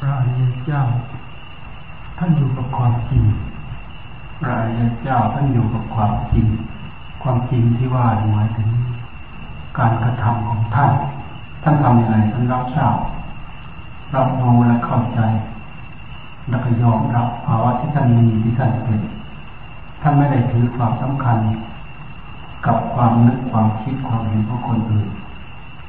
พระอริยเจ้า ท่านอยู่กับความจริงพระอริยเจ้าท่านอยู่กับความจริง ความจริงที่ว่าหมายถึง การกระทำของท่าน ท่านทำอยังไงท่านรับทราบรับรู้และเข้าใจแล้วก็ยอมรับภาวะที่ท่านมีที่ท่านเป็นท่านไม่ได้ถือความสำคัญ กับความนึกความคิดความเห็นของคนอื่น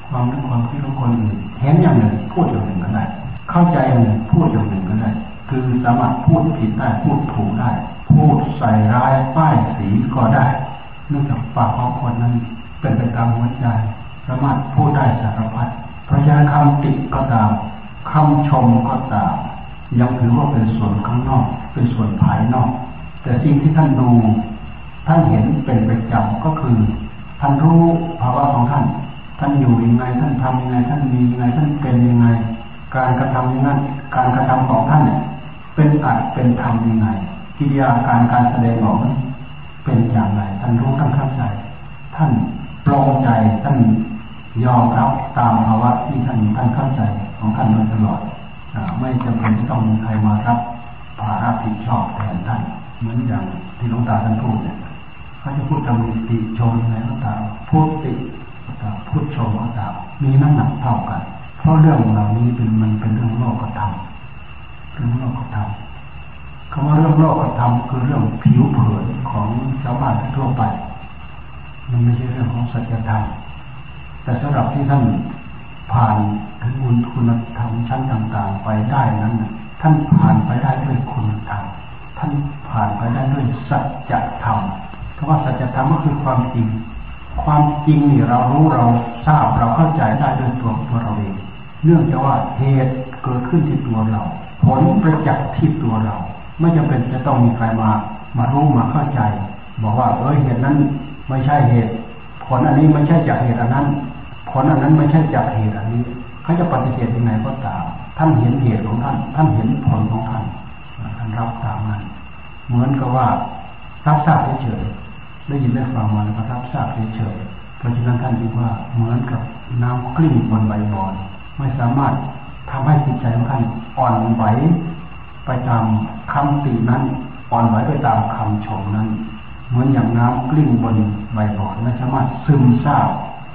ความนึกความคิดของคนอื่นเห็นอย่างหนึ่งพูดอย่างหนึ่งก็ได้ เข้าใจหนึ่งพูดอย่างหนึ่งก็ได้คือสามารถพูดผิดได้พูดถูกได้ พูดใส่ร้ายป้ายสีก็ได้เนื่องจากปากของคนนั้น เป็นไปตามหัวใจสามารถพูดได้สารพัดเพราะฉะนั้นคำติก็ตามคำชมก็ตามยังถือว่าเป็นส่วนข้างนอก เป็นส่วนภายนอก แต่สิ่งที่ท่านดู ท่านเห็นเป็นประจำก็คือ ท่านรู้ภาวะของท่าน ท่านอยู่ยังไงท่านทำยังไงท่านมียังไงท่านเป็นยังไง การกระทำยังไงการกระทำของท่านเนี่ยเป็นอัดเป็นธรรมยังไงกิริยาการการแสดงออกนั้นเป็นอย่างไรท่านรู้ท่านเข้าใจ ท่านปลงใจท่านยอมรับตามภาวะที่ท่านท่านเข้าใจของท่านมาตลอดไม่จำเป็นต้องมีใครมารับภาระผิดชอบแทนท่านเหมือนอย่างที่หลวงตาท่านพูดเนี่ยเขาจะพูดตำติชมอะไรก็ตามพูดติพูดชมก็ตามมีน้ำหนักเท่ากัน ราะเรื่องเหล่านี้เป็นมันเป็นเรื่องโลกธรรมเรื่องโลกธรรมคำว่าเรื่องโลกธรรมคือเรื่องผิวเผินของชาวบ้านทั่วไป มันไม่ใช่เรื่องของสัจธรรมแต่สำหรับที่ท่านผ่านถึงคุณคุณธรรมชั้นต่างๆ ไปได้นั้นท่านผ่านไปได้ด้วยคุณธรรมท่านผ่านไปได้ด้วยสัจธรรมเพราะว่าสัจธรรมก็คือความจริง ความจริงนี่เรารู้เราทราบเราเข้าใจได้ด้วยตัวตัวเราเอง เนื่องจากว่าเหตุเกิดขึ้นที่ตัวเรา ผลประจักษ์ที่ตัวเรา ไม่จำเป็นจะต้องมีใครมามารู้มาเข้าใจ บอกว่าเออเหตุนั้นไม่ใช่เหตุ ผลอันนี้ไม่ใช่จากเหตุอันนั้น ผลอันนั้นไม่ใช่จากเหตุอันนี้เขาจะปฏิเสธยังไงก็ตามท่านเห็นเหตุของท่าน ท่านเห็นผลของท่านท่านรับตามนั้นเหมือนกับว่ารับทราบเฉยๆได้ยินได้ฟังมาแล้วก็รับทราบเฉยๆเพราะฉะนั้นท่านคิดว่าเหมือนกับน้ำกลิ้งบนใบบอน ไม่สามารถทำให้จิตใจของท่านอ่อนไหวไปตามคำตินั้น อ่อนไหวไปตามคำชมนั้น เหมือนอย่างน้ำกลิ้งบนใบบอนไม่สามารถซึมซาบ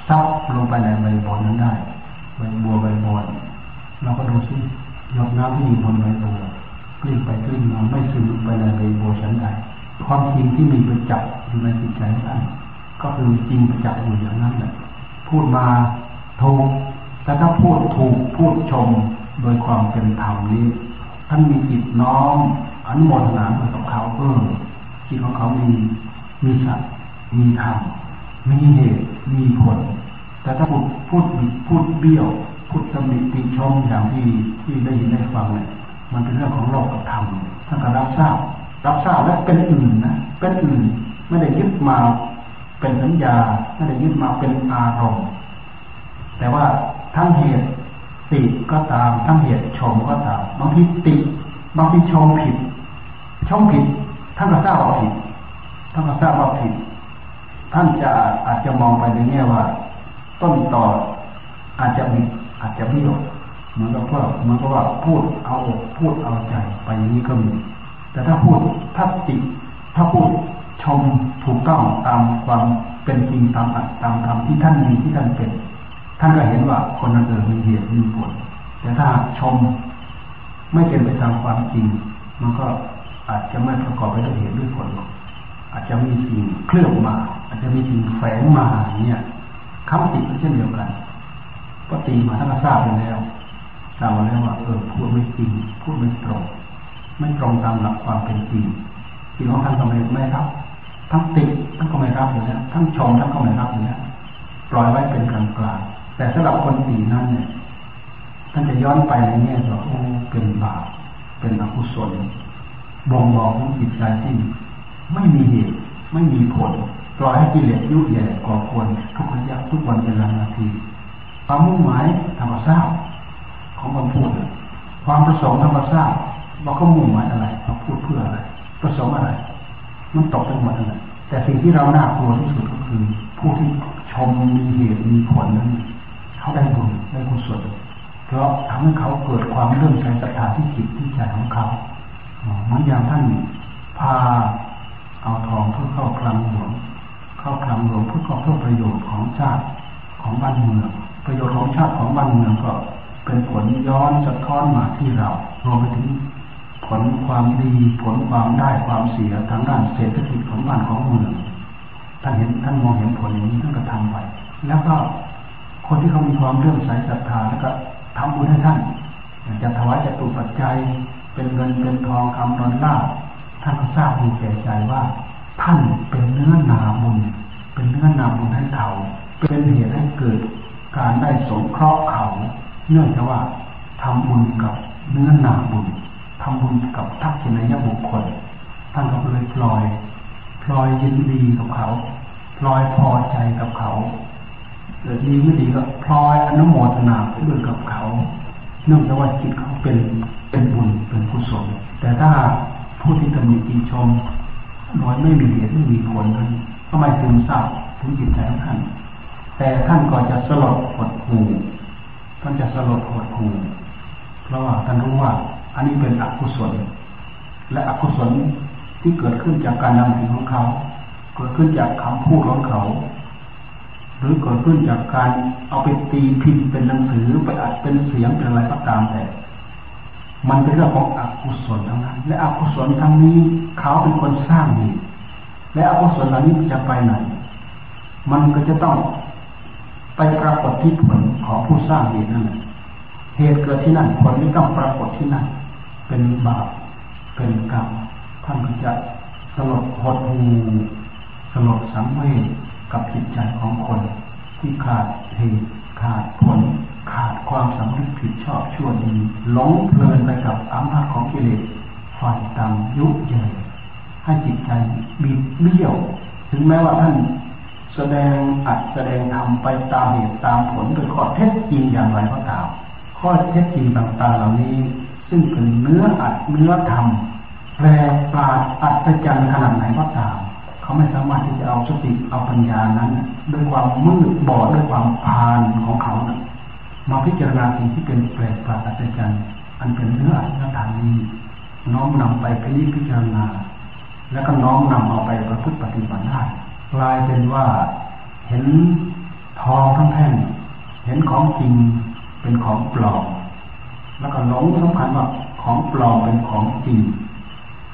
ซับลงไปในใบบอนนั้นได้ใบบัวใบบอนเราก็ดูซิหยกน้ำที่อยู่บนใบบัวกลิ้งไปกลิ้งมาไม่ซึมไปในใบบัวชั้นใดความจริงที่มีประจักษ์อยู่ในจิตใจท่านก็คือจริงประจักษ์อยู่อย่างนั้นแหละพูดมาถูก แต่ถ้าพูดถูกพูดชมโดยความเป็นธรรมนี้ ท่านมีจิตน้อมอนุโมทนากับเขาเออจิตของเขามีมีสัตว์มีธรรมมีเหตุมีผล แต่ถ้าพูดพูดบิดพูดเบี้ยวพูดตำหนิติชมอย่างที่ที่ได้ยินได้ฟังเนี่ยมันเป็นเรื่องของโลกกับธรรมท่านก็รับทราบรับทราบและเป็นอื่นนะเป็นอื่นไม่ได้ยึดมาเป็นสัญญาไม่ได้ยึดมาเป็นอารมณ์แต่ว่า ทั้งเหตุติก็ตาม ทั้งเหตุชมก็ตาม บางทีติบางทีชมผิด ชมผิดท่านก็ทราบว่าผิดท่านก็ทราบว่าผิด ท่านจะอาจจะมองไปในแง่ว่า ต้นต่ออาจจะมีอาจจะไม่หลบเหมือนกับว่าเหมือนกับว่าพูดเอาอกพูดเอาใจไปอย่างนี้ก็มี แต่ถ้าพูดถ้าติ ถ้าพูดชมถูกต้องตามความเป็นจริงตามอัตตามธรรมที่ท่านมีที่ท่านเป็น ท่านก็เห็นว่าคนนั้นเออมีเหตุมีผล แต่ถ้าชมไม่เป็นไปตามความจริง มันก็อาจจะไม่ประกอบไปด้วยเหตุด้วยผล อาจจะมีสิ่งเคลื่อบมา อาจจะมีสิ่งแฝงมาเนี่ยคำติก็เช่นเดียวกันก็ตีมาท่านก็ทราบไปแล้วทราบแล้วว่าเออพูดไม่จริง พูดไม่ตรง ไม่ตรงตามหลักความเป็นจริงที่ของท่านก็ไม่ไม่รับทั้งติท่านก็ไม่รับอยู่แล้วทั้งชมท่านก็ไม่รับอยู่แล้วปล่อยไว้เป็นกลางกลาง แต่สำหรับคนตีนั้นเนี่ยท่านจะย้อนไปในแง่ว่าโอ้เป็นบาปเป็นอกุศลบ่งบอกของจิตใจที่ไม่มีเหตุไม่มีผลปล่อยให้กิเลสยุ่ยแย่ก่อควรทุกระยะทุกวันเวลานาทีความมุ่งหมายธรรมชาติของคนพูดความประสงค์ธรรมชาติว่าเขามุ่งหมายอะไรเขาพูดเพื่ออะไร ประสงค์อะไร มันตกไปหมดเลยแต่สิ่งที่เราน่ากลัวที่สุดก็คือ ผู้ที่ชมมีเหตุมีผลนั้น เขาได้บุญได้กุศลถึราะทำให้เขาเกิดความเริ่มใจศรัทธาที่จิตที่ใจของเขาเหมือนอย่างท่านพาเอาทองเพื่อเข้าคลังหลวงเข้าคลังหลวงเพื่อเพื่อประโยชน์ของชาติของบ้านเมืองประโยชน์ของชาติของบ้านเมืองก็เป็นผลย้อนสะท้อนมาที่เรารวมไปถึงผลความดีผลความได้ความเสียทางด้านเศรษฐกิจของบ้านของเมืองท่านเห็นท่านมองเห็นผลอย่างนี้ท่านก็ทำไปแล้วก็ คนที่เขามีความเรื่องใสศรัทธาแล้วก็ทำบุญให้ท่านจะถวายจะตุปัจจัยเป็นเงินเป็นทองคำนอนล่าท่านก็ทราบดีแก่ใจว่า ท่านเป็นเนื้อนาบุญเป็นเนื้อนาบุญให้เขา เป็นเหตุให้เกิดการได้สงเคราะห์เขา เนื่องจากว่าทำบุญกับเนื้อนาบุญทำบุญกับทักษิณยบุคคล ท่านก็เลยปล่อยพลอยยินดีกับเขาพลอยพอใจกับเขา เกิดดีไม่ดีก็พลอยอนุโมทนาไปด้วยกับเขาเนื่องจากว่าจิตเขาเป็นเป็นบุญเป็นกุศลแต่ถ้าผู้ที่ตำหนิติชมโดยไม่มีเหตุไม่มีผลนั้นก็ไม่ซึมซาบถึงจิตใจของท่าน แต่ท่านก็จะสลดหดหูท่านจะสลดหดหูเพราะว่าท่านรู้ว่าอันนี้เป็นอกุศล และอกุศลที่เกิดขึ้นจากการนำสิ่งของเขา เกิดขึ้นจากคำพูดของเขา หรือเกิดขึ้นจากการเอาไปตีพิมพ์เป็นหนังสือไปอัดเป็นเสียงเป็นอะไรก็ตามแต่ มันเป็นเรื่องของอกุศลทั้งนั้น และอกุศลทั้งนี้เขาเป็นคนสร้างนี่และอกุศลเหล่านี้จะไปไหน มันก็จะต้องไปปรากฏที่ผลของผู้สร้างเหตุนั่นแหละเหตุเกิดที่นั่นผลไม่ต้องปรากฏที่นั่น เป็นบาป เป็นกรรมท่านก็จะสลดหดหูสลดสังเวช กับจิตใจของคน ที่ขาดเหตุขาดผล ขาดความสำนึกผิดชอบชั่วดีหลงเพลินไปกับอำนาจของกิเลสฝ่ายตามยุเยให้จิตใจบิดเบี้ยว ถึงแม้ว่าท่านแสดงอัดแสดงทำไปตามเหตุตามผลโดยข้อเท็จจริงอย่างไรก็ตามข้อเท็จจริงต่างๆเหล่านี้ ซึ่งเป็นเนื้ออัดเนื้อทำแปลปราดอัศจรรย์ขนาดไหนก็ตาม เขาไม่สามารถที่จะเอาสติเอาปัญญานั้น ด้วยความมืดบอดด้วยความพานของเขานะมาพิจารณาสิ่งที่เป็นแปลกประหลาดอัศจอันเป็นเนื้ออัดเนื้อทำนี้น้อมนำไปพิจารณา แล้วก็น้อมนำเอาไปประพฤติปฏิบัติได้กลายเป็นว่าเห็นทองทั้งแท่งเห็นของจริงเป็นของปลอมแล้วก็หลงสำคัญว่าของปลอมเป็นของจริง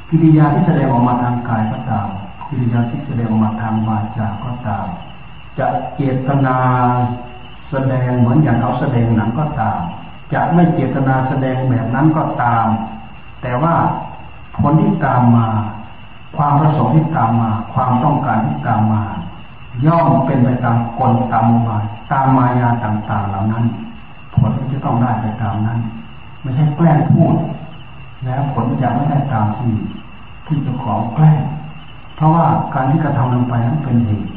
กิริยาที่แสดงออกมาทางกายก็ตาม กิริยาที่แสดงออกมาทางวาจาก็ตาม จะเจตนาแสดงเหมือนอย่างเขาแสดงหนังก็ตาม จะไม่เจตนาแสดงแบบนั้นก็ตาม แต่ว่าผลที่ตามมา ความประสงค์ที่ตามมา ความต้องการที่ตามมา ย่อมเป็นไปตามกลตามมาตามมายาต่างๆเหล่านั้น ผลจะต้องได้ไปตามนั้น ไม่ใช่แกล้งพูด แล้วผลจะไม่ได้ตามที่ที่เจ้าของแกล้ง เพราะว่าการที่กระทำลงไปนั้นเป็นเหตุ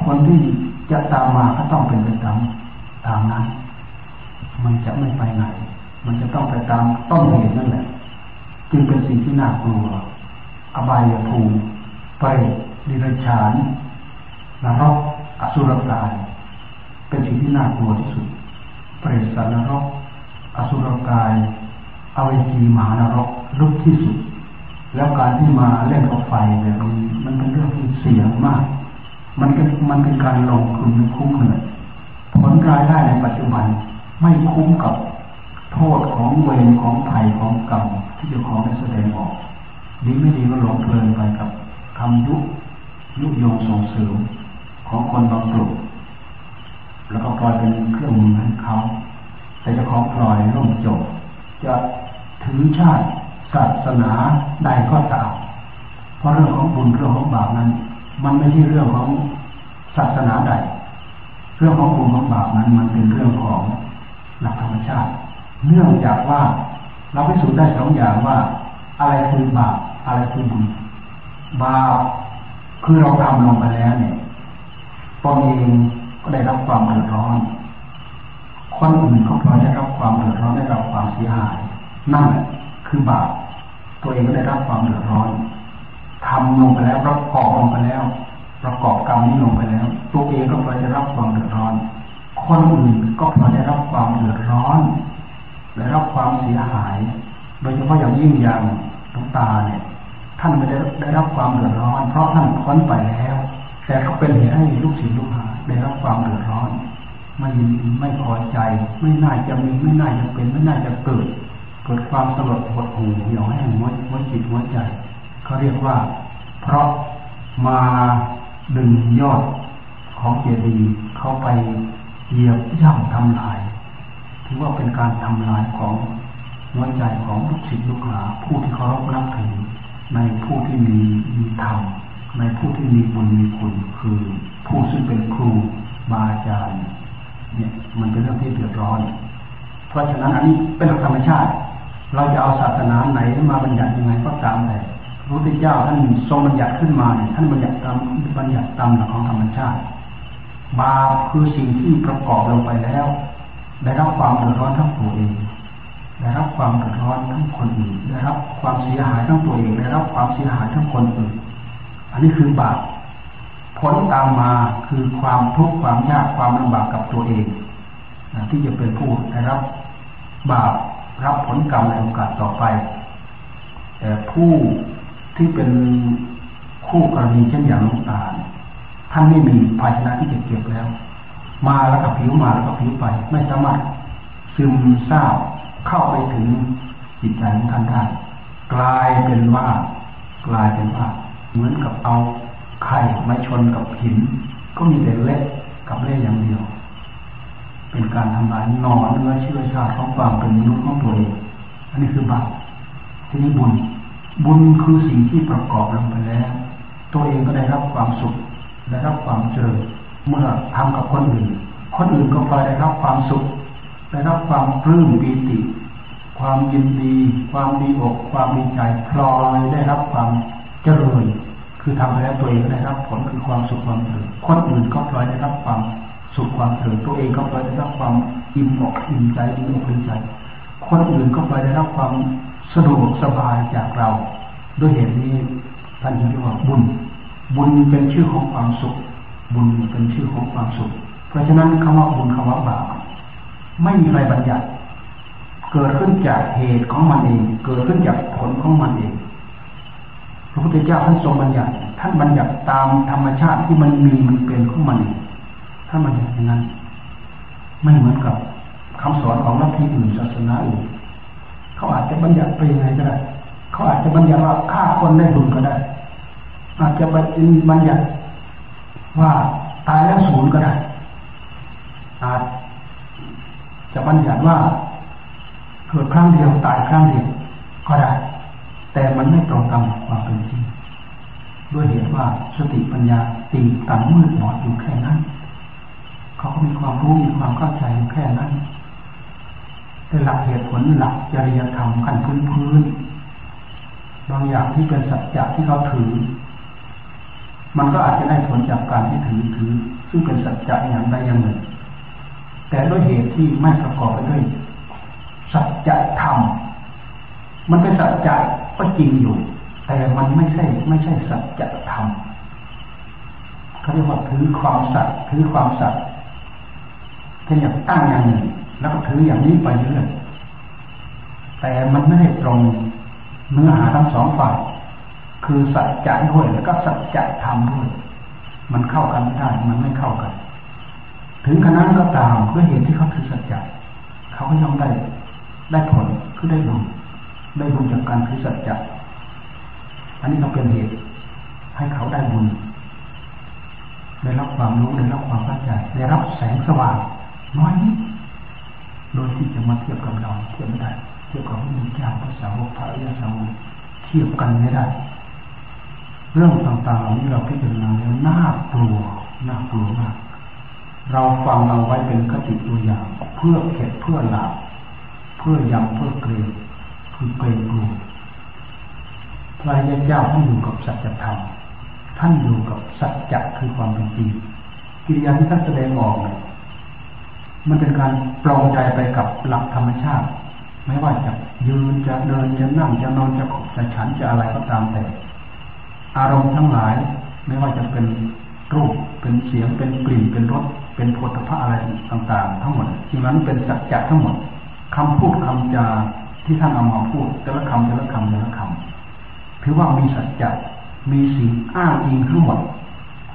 ผลที่จะตามมาก็ต้องเป็นไปตามตามนั้น มันจะไม่ไปไหน มันจะต้องไปตามต้นเหตุนั่นแหละ จึงเป็นสิ่งที่น่ากลัว อบายภูมิเปรตดิรชานนรกอสุรกาย เป็นสิ่งที่น่ากลัวที่สุด เปรตสันนรก อสุรกายอเวจีมหานรกลุกที่สุด แล้วการที่มาเล่นกับไฟแบบนี้มันเป็นเรื่องที่เสี่ยงมาก มันเป็นมันเป็นการลงทุนคุ้มเลยผลรายได้ในปัจจุบันไม่คุ้มกับโทษของเวรของภัยของกรรมที่เจ้าของได้แสดงออกดีไม่ดีก็หลงเพลินไปกับคำยุยุโยงส่งเสริมของคนบางกลุ่มแล้วก็ปล่อยเป็นเครื่องมือให้เขา แต่จะของปล่อยล่มจบจะถือชาติ ศาสนาใดก็ตามเพราะเรื่องของบุญเรื่องของบาปนั้น มันไม่ใช่เรื่องของศาสนาใด เรื่องของบุญของบาปนั้น มันเป็นเรื่องของหลักธรรมชาติ เนื่องจากว่าเราไปสูจน์ได้สองอย่างว่า อะไรคือบาปอะไรคือบุญบาปคือเราทำลงไปแล้วเนี่ยตนเองก็ได้รับความเดือดร้อนคนอื่นก็พลอยได้รับความเดือดร้อนได้รับความเสียหายนั่นแหละ คือบาปตัวเองก็ได้รับความเดือดร้อนทำลงไปแล้วประกอบลงไปแล้ว ประกอบกรรมนี้ลงไปแล้ว ตัวเองก็พลอยได้รับความเดือดร้อน คนอื่นก็พอได้รับความเดือดร้อนได้รับความเสียหาย โดยเฉพาะอย่างยิ่งอย่างหลวงตาเนี่ย ท่านไม่ได้ได้รับความเดือดร้อน เพราะท่านพ้นไปแล้ว แต่ก็เป็นเหตุให้ลูกศิษย์ลูกหาได้รับความเดือดร้อนไม่มีไม่พอใจ ไม่น่าจะมีไม่น่าจะเป็นไม่น่าจะเกิด เกิดความสลดหดหู่เหี่ยวแห้งหัวหัวจิตหัวใจเขาเรียกว่า เพราะมาดึงยอดของเจดีย์เข้าไปเหยียบย่ำทำลายถือว่าเป็นการทำลายของหัวใจของลูกศิษย์ลูกหาผู้ที่เคารพนับถือในผู้ที่มีมีธรรมในผู้ที่มีบุญมีคุณคือ ผู้ซึ่งเป็นครูบาอาจารย์เนี่ยมันเป็นเรื่องที่เดือดร้อน เพราะฉะนั้นอันนี้เป็นธรรมชาติ เราจะเอาศาสนาไหนมาบัญญัติยังไงก็ตามแต่พระพุทธเจ้าท่านทรงบัญญัติขึ้นมาเนี่ยท่านบัญญัติตามบัญญัติตามหลักของธรรมชาติบาปคือสิ่งที่ประกอบลงไปแล้ว ได้รับความเดือดร้อนทั้งตัวเอง ได้รับความเดือดร้อนทั้งคนอื่นได้รับความเสียหายทั้งตัวเองได้รับความเสียหายทั้งคนอื่น อันนี้คือบาปผลตามมาคือความทุกข์ความยากความลำบากกับตัวเองที่จะเป็นผู้ได้รับบาป รับผลกรรมในโอกาสต่อไป แต่ผู้ที่เป็นคู่กรณีเช่นอย่างลูกตาท่านไม่มีภาชนะที่จะเก็บแล้ว มาแล้วก็ผิวมาแล้วก็ผิวไป ไม่สามารถซึมซาบเข้าไปถึงจิตใจของท่านได้กลายเป็นว่ากลายเป็นว่าเหมือนกับเอาไข่มาชนกับหิน ก็มีแต่เล็กกับเล็กอย่างเดียว เป็นการทำลายหนอนเนื้อเชื้อชาติของความเป็นมนุษย์ของตัวเองอันนี้คือบาปที่นี้บุญ บุญคือสิ่งที่ประกอบลงไปแล้ว ตัวเองก็ได้รับความสุขได้รับความเจริญเมื่อทำกับคนอื่น คนอื่นก็พลอยได้รับความสุข ได้รับความปลื้มปีติ ความยินดี ความดีอกความดีใจพลอยได้รับความเจริญ คือทำไปแล้วตัวเองได้รับผลคือความสุขความเจริญคนอื่นก็พลอยได้รับความ สุขความเจริญตัวเองก็พลอยได้รับความอิ่มอกอิ่มใจอิ่มอกอิ่มใจคนอื่นก็พลอยได้รับความสะดวกสบายจากเรา ด้วยเหตุนี้ท่านจึงเรียกว่าบุญ บุญเป็นชื่อของความสุข บุญเป็นชื่อของความสุข เพราะฉะนั้นคำว่าบุญคำว่าบาปไม่มีใครบัญญัติ เกิดขึ้นจากเหตุของมันเอง เกิดขึ้นจากผลของมันเองพระพุทธเจ้าท่านทรงบัญญัติ ท่านบัญญัติตามธรรมชาติที่มันมีมันเป็นของมันเอง ถ้ามันอย่างนั้น ไม่เหมือนกับคำสอนของลัทธิอื่นศาสนาอื่นเขาอาจจะบัญญัติไปยังไงก็ได้ เขาอาจจะบัญญัติว่าฆ่าคนได้บุญก็ได้ อาจจะบัญญัติว่าตายแล้วศูนย์ก็ได้ อาจจะบัญญัติว่าเกิดครั้งเดียวตายครั้งเดียวก็ได้ แต่มันไม่ตรงตามความเป็นจริงด้วยเหตุว่าสติปัญญาตีตันมืดบอดอยู่แค่นั้น มีความรู้มีความเข้าใจแค่นั้นแต่หลักเหตุผลหลักจริยธรรมขั้นพื้นพื้นบางอย่างที่เป็นสัจจะที่เขาถือ มันก็อาจจะได้ผลจากการที่ถือถือ ซึ่งเป็นสัจจะอย่างใดอย่างหนึ่ง แต่ด้วยเหตุที่ไม่ประกอบไปด้วยสัจธรรมมันเป็นสัจจะก็จริงอยู่ แต่มันไม่ใช่ไม่ใช่สัจธรรมเขาเรียกว่าถือความสัตย์ถือความสัตย์ เช่นอย่างตั้งอย่างหนึ่งแล้วก็ถืออย่างนี้ไปเรื่อยแต่มันไม่ได้ตรงเนื้อหาทั้งสองฝ่าย คือสัจจะด้วยแล้วก็สัจจะธรรมด้วย มันเข้ากันไม่ได้มันไม่เข้ากัน ถึงขนาดก็ตามด้วยเหตุที่เขาถือสัจจะเขาก็ย่อมได้ได้ผลคือได้บุญได้บุญจากการถือสัจจะอันนี้ก็เป็นเหตุให้เขาได้บุญได้รับความรู้ได้รับความเข้าใจได้รับแสงสว่าง น้อยนิดโดยที่จะมาเทียบกับเราเทียบไม่ได้ เทียบกับพระมุขเจ้าพระสาวกพระอริยสาวกเทียบกันไม่ได้ เรื่องต่างๆเหล่านี้เราพิจารณาแล้วน่ากลัวน่ากลัวมาก เราฟังเราไว้เป็นคติตัวอย่าง เพื่อเข็ดเพื่อหลาบเพื่อยำเพื่อเกรงคือเกรงกลัวพระยาเจ้าท่านอยู่กับสัจธรรมท่านอยู่กับสัจจะคือความเป็นจริงกิริยาที่ท่านแสดงออกเนี่ย มันเป็นการปลองใจไปกับหลักธรรมชาติ ไม่ว่าจะยืนจะเดินจะนั่งจะนอนจะขบจะฉันจะอะไรก็ตามแต่ อารมณ์ทั้งหลาย ไม่ว่าจะเป็นรูปเป็นเสียงเป็นกลิ่นเป็นรสเป็นโผฏฐะอะไรต่างๆ ทั้งหมดที่นั้นเป็นสัจจะทั้งหมดคำพูดคำจาที่ท่านเอามาพูดแต่ละคำแต่ละคำแต่ละคำถือว่ามีสัจจะมีสิ่งอ้างอิงทั้งหมด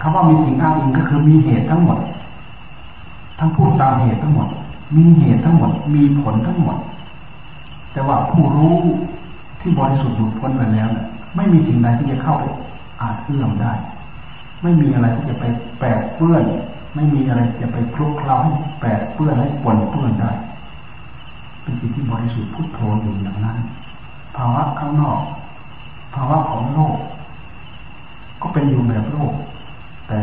คำว่ามีสิ่งอ้างอิงก็คือมีเหตุทั้งหมด ทั้งพูดตามเหตุทั้งหมด มีเหตุทั้งหมด มีผลทั้งหมด แต่ว่าผู้รู้ที่บริสุทธิ์หลุดพ้นไปแล้วเนี่ยไม่มีสิ่งใดที่จะเข้าไปอาจเอื้อมได้ ไม่มีอะไรที่จะไปแปดเปื้อน ไม่มีอะไรจะไปคลุกเคล้าให้แปดเปื้อนให้ปนเปื้อนได้ เป็นสิ่งที่บริสุทธิ์พุทโธอยู่อย่างนั้น ภาวะข้างนอก ภาวะของโลก ก็เป็นอยู่แบบโลก แต่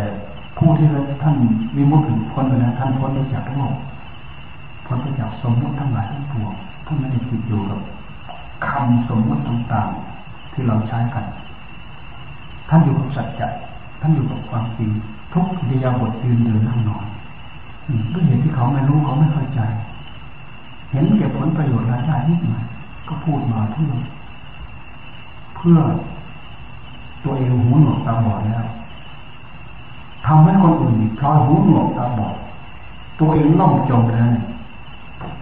ผู้ที่ท่านมีมุขถึงพ้นไปแล้วท่านพ้นไปจากโลกพ้นไปจากสมมติทั้งหลายทั้งปวงท่านไม่ได้ติดอยู่กับคำสมมติต่างๆที่เราใช้กัน ท่านอยู่กับสัจจะท่านอยู่กับความจริงทุกอิริยาบถยืนเดินนั่งนอนด้วยเหตุที่เขาไม่รู้เขาไม่เข้าใจ เห็นเก็บผลประโยชน์รายได้นิดหน่อยก็พูดมาเพื่อเพื่อตัวเองหูหนวกตาบอดแล้ว ทำให้คนอื่นพลอยหูหนวกตาบอดตัวเองล่องจมเลย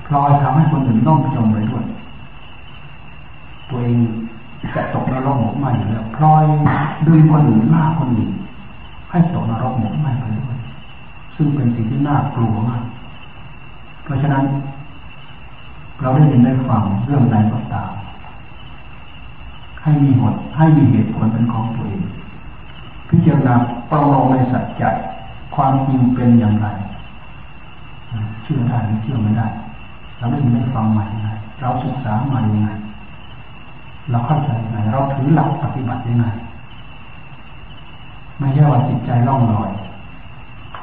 พลอยทำให้คนอื่นล่องจมไปด้วย ตัวเองจะตกนรกหมกไหม่แล้วพลอยดึงคนอื่นล่าคนอื่นให้ตกนรกหมกไหมไปด้วยซึ่งเป็นสิ่งที่น่ากลัวมากเพราะฉะนั้น เราได้ยินได้ฟังเรื่องใดก็ตามให้มีหดให้มีเหตุผลเป็นของตัวเอง พิจารณาประลองในสัจจะความจริงเป็นอย่างไร เชื่อได้หรือเชื่อไม่ได้ เราได้ยินได้ฟังใหม่ยังไงเราศึกษาใหม่ยังไงเราเข้าใจยังไงเราถือหลักปฏิบัติยังไงไม่ใช่ว่าจิตใจล่องลอย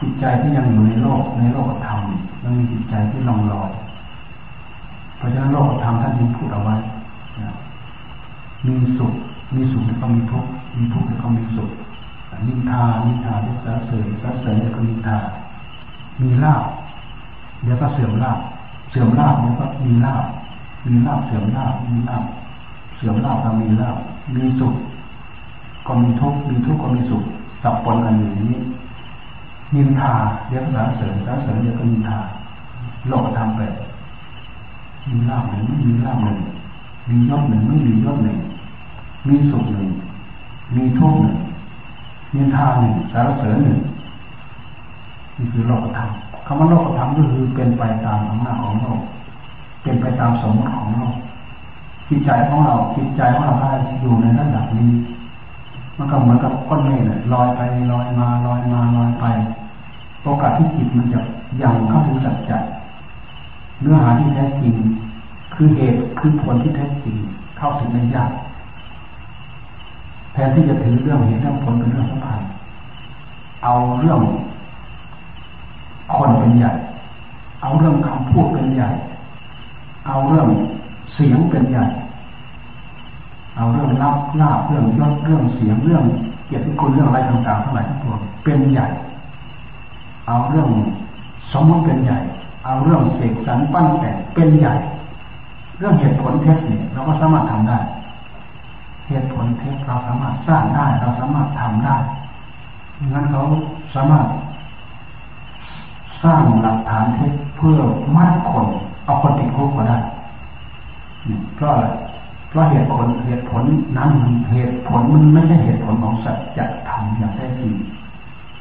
จิตใจที่ยังอยู่ในโลกในโลกธรรมมันมีจิตใจที่ล่องลอย เพราะฉะนั้นโลกธรรมท่านจึงพูดเอาไว้ มีสุข มีสุขแล้วก็มีทุกข์ มีทุกข์แล้วก็มีสุข นินทา นินทาที่สรรเสริญสรรเสริญก็นินทา มีลาบเดี๋ยวก็เสื่อมลาบเสื่อมลาบเดี๋ยวก็มีลาบมีลาบเสื่อมลาบมีลาบเสื่อมลาบก็มีลาบมีสุขก็มีทุกข์มีทุกข์ก็มีสุขสับปนกันอยู่อย่างนี้นินทาเดี๋ยวก็สรรเสริญสรรเสริญเดี๋ยวก็นินทาโลกธรรมไปมีลาบหนึ่งไม่มีลาบหนึ่งมียศหนึ่งไม่มียศหนึ่งมีสุขหนึ่งมีทุกข์หนึ่ง มีทาหนึ่งสารเสริญหนึ่งนี่คือโลกธรรมคำว่าโลกธรรมก็คือเป็นไปตามอำนาจของโลก เป็นไปตามสมมติของโลกจิตใจของเราจิตใจของเราถ้าอยู่ในระดับนี้ มันก็เหมือนกับก้อนเมฆลอยไปลอยมาลอยมาลอยไปโอกาสที่จิตมันจะยังเข้าถึงสัจจะเนื้อหาที่แท้จริง คือเหตุคือผลที่แท้จริงเข้าถึงในยาก ทนที่จะถือเรื่องเหตุเรื่องผลเป็นเรื่องสำคัญเอาเรื่องคนเป็นใหญ่ เอาเรื่องคำพูดเป็นใหญ่ เอาเรื่องเสียงเป็นใหญ่ เอาเรื่องรับลาบเรื่องยศเรื่องเสียงเรื่องเกียรติคุณเรื่องอะไรต่างๆทั้งหลายทั้งปวงเป็นใหญ่ เอาเรื่องสมมติเป็นใหญ่ เอาเรื่องเสกสรรปั้นแต่งเป็นใหญ่ เรื่องเหตุผลเท็จเนี่ยเราก็สามารถทำได้ เหตุผลท็จเราสามารถสร้างได้ เราสามารถทำได้งั้นเขาสามารถ สร้างหลักฐานเท็จเพื่อมัดคนเอาคนติดคุกก็ได้เพราะอะไรเพราะเหตุผลเหตุผลนั้นเหตุผลมันไม่ใช่เหตุผลของสัจธรรมอย่างแท้จริง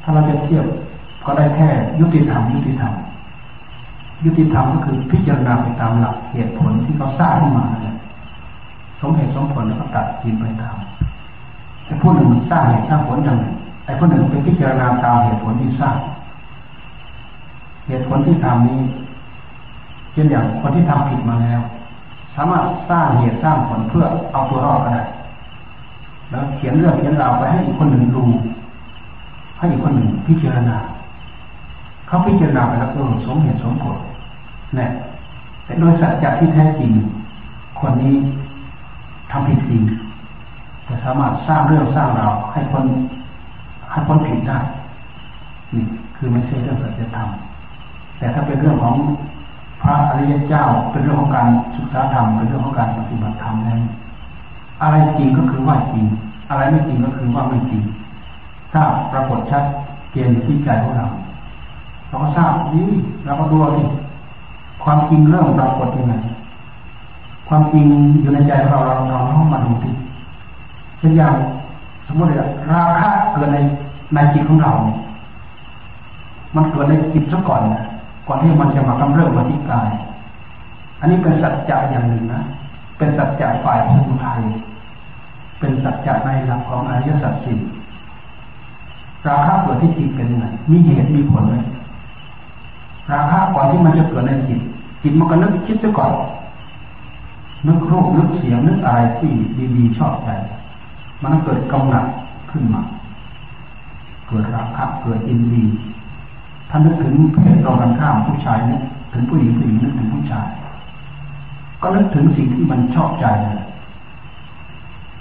ถ้าเราจะเทียบก็ได้แค่ยุติธรรมยุติธรรมยุติธรรมก็คือพิจารณาไปตามหลักเหตุผลที่เขาสร้างขึ้นมาเนี่ย สมเหตุสมผลแล้วก็ตัดสินไปตามแต่ผู้หนึ่งสร้างเหตุสร้างผลอย่างหนึ่งไอ้ผู้หนึ่งไปพิจารณาตามเหตุผลที่สร้างเหตุผลที่ทำนี้เช่นอย่างคนที่ทำผิดมาแล้ว สามารถสร้างเหตุสร้างผลเพื่อเอาตัวรอดก็ได้แล้วเขียนเรื่องเขียนราวไปให้อีกคนหนึ่งดูให้อีกคนหนึ่งพิจารณา เขาพิจารณาไปแล้วก็สมเหตุสมผลเนี่ยแต่โดยสัจจะที่แท้จริง คนนี้ ทำผิดจริงจะสามารถสร้างเรื่องสร้างราวให้คนให้คนผิดได้นี่คือไม่ใช่เรื่องสัจธรรมแต่ถ้าเป็นเรื่องของพระอริยเจ้าเป็นเรื่องของการศึกษาธรรมเป็นเรื่องของการปฏิบัติธรรมนั้นอะไรจริงก็คือว่าจริง อะไรไม่จริงก็คือว่าไม่จริงถ้าปรากฏชัดเจนที่ใจของเราเราก็ทราบนี่เราก็ดูนี่ความจริงเริ่มปรากฏยังไง ความจริงอยู่ในใจเราเราเราลองมาดูดิเช่นอย่างสมมติว่าราคะเกิดในในจิตของเรา มันเกิดในจิตซะก่อนนะก่อนที่มันจะมากำเริบมาที่กาย อันนี้เป็นสัจจะอย่างหนึ่งนะ เป็นสัจจะฝ่ายสมุทัย เป็นสัจจะในหลักของอริยสัจสี่ราคะเกิดที่จิตเป็นไงมีเหตุมีผลไหมราคะก่อนที่มันจะเกิดในจิต จิตมันก็นึกคิดซะก่อน นึกรูปนึกเสียงนึกอะไรที่ดีๆชอบใจ มันเกิดกำหนัดขึ้นมา เกิดราคะเกิดอินทรีย์ถ้านึกถึงเพศตรงกันข้ามผู้ชายนึกถึงผู้หญิงผู้หญิงนึกถึงผู้ชาย ก็นึกถึงสิ่งที่มันชอบใจ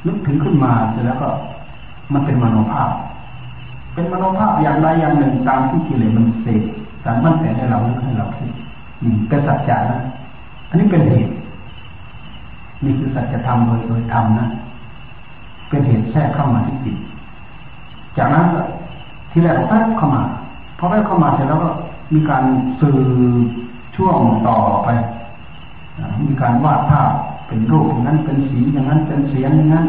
นึกถึงขึ้นมาเสร็จแล้วก็ มันเป็นมโนภาพ เป็นมโนภาพอย่างใดอย่างหนึ่งตามที่กิเลสมันเสกแต่มันแต่ให้เรานึกให้เราคิดนี่เป็นสัจจะนะอันนี้เป็นเหตุ นี่คือสัจธรรมโดยโดยธรรมนะเป็นเหตุแทรกเข้ามาที่จิต จากนั้นทีแรกแทรกเข้ามาพอแทรกเข้ามาเสร็จแล้วก็มีการสื่อช่วงต่อไป มีการวาดภาพเป็นรูปอย่างนั้นเป็นสีอย่างนั้นเป็นเสียงอย่างนั้น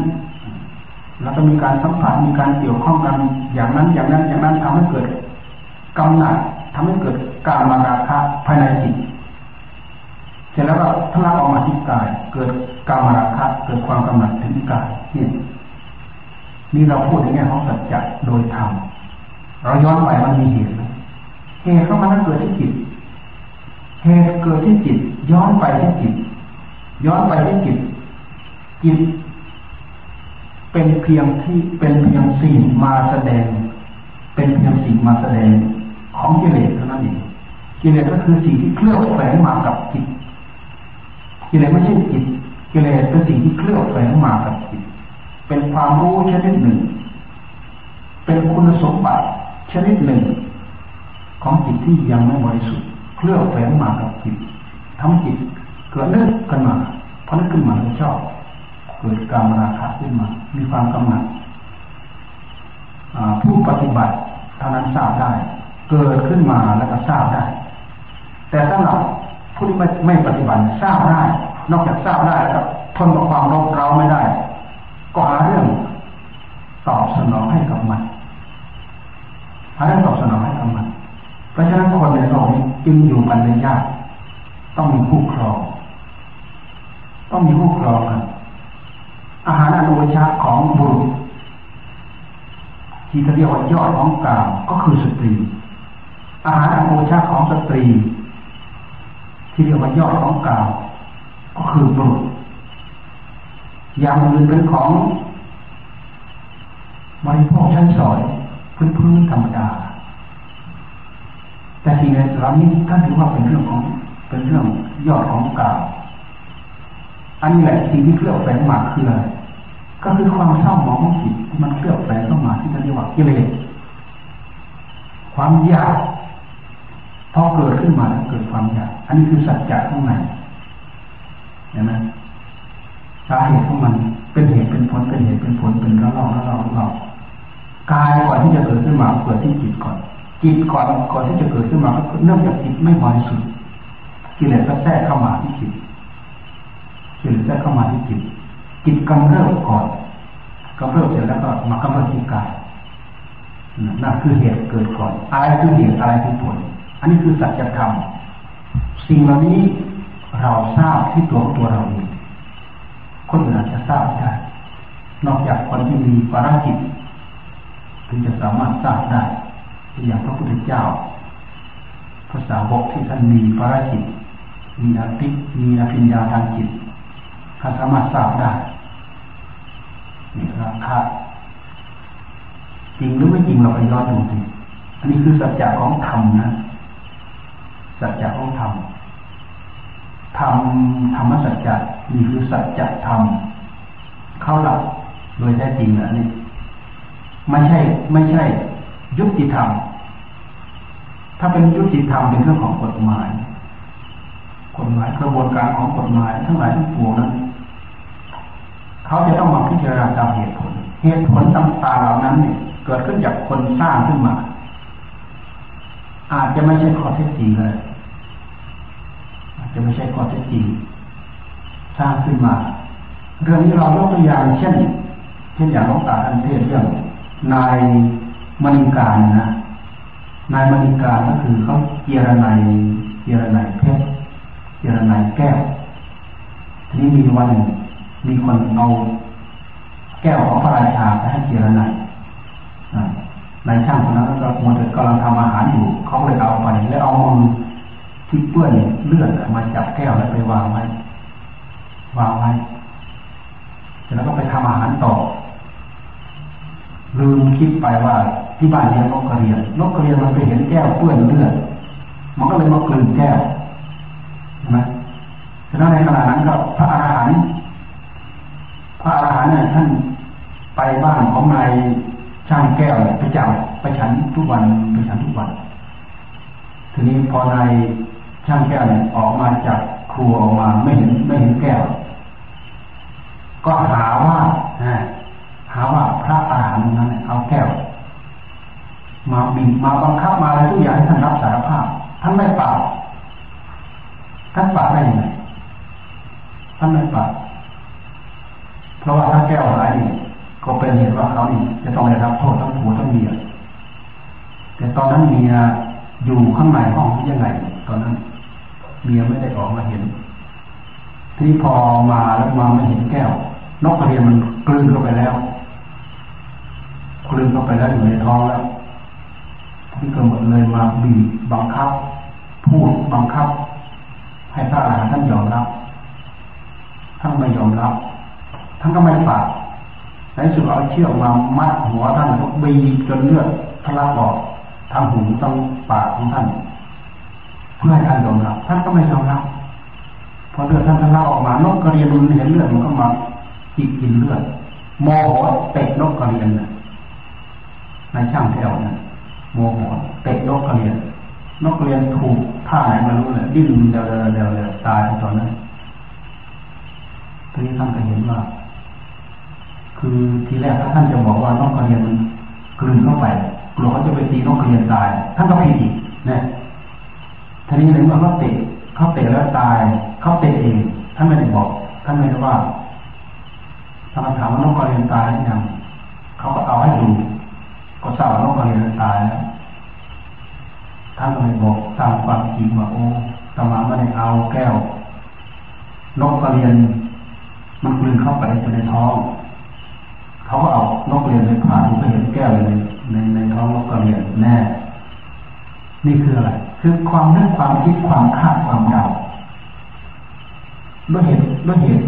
แล้วก็มีการสัมผัสมีการเกี่ยวข้องกันอย่างนั้นอย่างนั้นอย่างนั้นทำให้เกิดกำหนัดทำให้เกิดการมาราคะภายในจิต ร็จแล้วก็ทั้งรับออกมาที่กาย เกิดกามาราคะเกิดความกำหนัดถึงกายเนี่ยนี่เราพูดในแง่ของสัจจะโดยธรรมเราย้อนไปมันมีเหตุเหตุเข้ามาแล้วเกิดที่จิตเหตุเกิดที่จิต ย้อนไปที่จิต ย้อนไปที่จิต จิต เป็นเพียงที่เป็นเพียงสิ่งมาแสดง เป็นเพียงสิ่งมาแสดงของกิเลสเท่านั้นเองกิเลสก็คือสิ่งที่เคลื่อนแฝงมากับจิต กิเลสไม่ใช่จิตกิเลสเป็นสิ่งที่เคลื่อนแฝงมากับจิตเป็นความรู้ชนิดหนึ่ง เป็นคุณสมบัติชนิดหนึ่ง ของจิตที่ยังไม่บริสุทธิ์เคลื่อนแฝงมากับจิตทำจิตเกิดนึกขึ้นมาพอนึกขึ้นมาเราชอบเกิดการมราคะขึ้นมา มีความกำหนัดผู้ปฏิบัติเท่านั้นทราบได้ เกิดขึ้นมาแล้วก็ทราบได้ แต่สำหรับ ผู้ที่ไม่ไม่ปฏิบัติทราบได้ นอกจากทราบได้แล้วทนกับความรบเร้าไม่ได้ ก็หาเรื่องตอบสนองให้กับมันหาเรื่องตอบสนองให้กับมัน เพราะฉะนั้นคนในโลกนี้จึงอยู่กันได้ยาก ต้องมีผู้ครอง ต้องมีผู้ครองกันอาหารอนุชาของบุรุษที่เรียกว่ายอดของกล่าวก็คือสตรี อาหารอนุชาของสตรี ที่เรียกว่ายอดของกล่าวก็คือบุตรอย่างอื่นเป็นของบริโภคชั้นสอยพื้นพื้นธรรมดา แต่สิ่งเหล่านี้ท่านถือว่าเป็นเรื่องของเป็นเรื่องยอดของกล่าวอันนี้แหละสิ่งที่เคลือบแฝงมาคืออะไรก็คือความเศร้าหมองของจิตที่มันเคลือบแฝงเข้ามาที่เรียกว่ากิเลสความอยาก พอเกิดขึ้นมาแล้วเกิดความอยาก อันนี้คือสัจจะข้างในเห็นไหมสาเหตุของมันเป็นเหตุเป็นผลเป็นเหตุเป็นผลเป็นระลอกระลอกระลอกกายก่อนที่จะเกิดขึ้นมาเกิดที่จิตก่อน จิตก่อนก่อนที่จะเกิดขึ้นมาก็เนื่องจากจิตไม่บริสุทธิ์กิเลสก็แทรกเข้ามาที่จิตกิเลสแทรกเข้ามาที่จิตจิตกำเริบก่อนกำเริบเสร็จแล้วก็มากำเริบที่กายนั่นคือเหตุเกิดก่อนอะไรคือเหตุอะไรคือผล อันนี้คือสัจธรรมสิ่งเหล่านี้เราทราบที่ตัวตัวเราเองคนอื่นอาจจะทราบได้ นอกจากคนที่มีปาราจิตถึงจะสามารถทราบได้อย่างพระพุทธเจ้าภาษาวกที่ท่านมีภารกิจ มีอภิมีอภิญญาทางจิตท่านสามารถทราบได้นี่ราคาจริงหรือไม่จริงเราไปย้อนดูสิอันนี้คือสัจจะของธรรมนะ สัจจะของธรรมธรรมธรรมสัจจะนี่คือสัจจะธรรมเข้าหลักโดยแท้จริงนะนี่ไม่ใช่ ไม่ใช่ ยุติธรรม ถ้าเป็นยุติธรรมเป็นเรื่องของกฎหมายกฎหมายกระบวนการของกฎหมายทั้งหลายทั้งปวงนั้นเขาจะต้องมาพิจารณาตามเหตุผล เหตุผลต่างๆเหล่านั้นเนี่ยเกิดขึ้นจากคนสร้างขึ้นมา อาจจะไม่ใช่ข้อเท็จจริงเลย จะไม่ใช่ข้อเท็จจริงเสร้างขึ้นมา เรื่องนี้เรายกตัวอย่างเช่น เช่นอย่างหลวงตาท่านเทศเรื่องนายมณีการนะนายมณีการก็คือเขาเจรนายเจรนายเพชรเจรนายแก้วทีนี้มีวันหนึ่งมีคนเอาแก้วของพระราชาไปให้เจรนายนายช่างคนนั้นก็มัวแต่กำลังทำอาหารอยู่เขาเลยเอาไปแล้วเอามือ ที่เปื้อนเลือดมาจับแก้วแล้วไปวางไว้วางไว้เสร็จแล้วก็ไปทำอาหารต่อ ลืมคิดไปว่าที่บ้านเลี้ยงนกกระเรียนนกกระเรียนมันไปเห็นแก้วเปื้อนเลือดมันก็เลยมากลืนแก้วใช่ไหมฉะนั้นในขณะนั้นก็พระอาหารหันต์พระอาหารหันต์เนี่ยท่านไปบ้านของนายช่างแก้วไปจับไปฉันทุกวันไปฉันทุกวัน ทีนี้พอนาย ช่างแก้วเนี่ยออกมาจากครัวออกมาไม่เห็นไม่เห็นแก้ว ก็หาว่าหาว่าพระอาหารนั้นเอาแก้ว มาบีบมาบังคับมาอะไรทุกอย่างให้ท่านรับสารภาพท่านไม่ปล่าท่านปากได้ยังไงท่านไม่ปากเพราะว่าถ้าแก้วหายนี่ก็เป็นเหตุว่าเขานี่จะต้องได้รับโทษทั้งผัวทั้งเมียแต่ตอนนั้นเมียอยู่ข้างในห้องยังไง ตอนนั้น เมียไม่ได้ออกมาเห็น ที่พอมาแล้วมาไม่เห็นแก้ว นกกระเรียนมันกลืนเข้าไปแล้วกลืนเข้าไปแล้วอยู่ในท้องแล้วที่ก็หมดเลยมาบีบบังคับ พูดบังคับ ให้พระอรหันต์ท่านยอมรับท่านไม่ยอมรับท่านก็ไม่ฝากในสุดเอาเชือกมามัดหัวท่านก็บีบจนเลือดทะลักออกทางหูทางปากของท่าน เพื่อให้ท่านยอมรับท่านก็ไม่ยอมรับพอเลือดท่านทะลักออกมานกกระเรียนมันเห็นเลือดมันก็มาจิกกินเลือดโมโหเตะนกกระเรียนนะนายช่างแถวนะโมโหเตะนกกระเรียนนกกระเรียนถูกท่าไหนมารู้เลยดิ้นเดียวเดียวเดียวเดียวตายตอนนั้นทีนี้ท่านก็เห็นว่า คือทีแรกถ้าท่านจะบอกว่านกกระเรียนมันกลืนเข้าไปกลัวเขาจะไปตีนกกระเรียนตาย ท่านก็ผิดอีกนะ ทีนี้ในเมื่อเขาเตะเขาเตะแล้วตายเขาเตะเองท่านไม่ได้บอกท่านไม่ได้ว่าท่านถามว่านกกระเรียนตายหรือยังเขาก็เอาให้ดูก็ทราบว่านกกระเรียนตายแล้วท่านก็เลยบอกตามความจริงว่าโอ้ตมาไม่ได้เอาแก้ว นกกระเรียน มันกลืนเข้าไปในท้อง เขาก็เอานกกระเรียนไปผ่าดูไปเห็นแก้วในในในท้องนกกระเรียนแน่ นี่คืออะไร คือความนึกความคิดความคาดความเดาด้วยเหตุด้วยเหตุ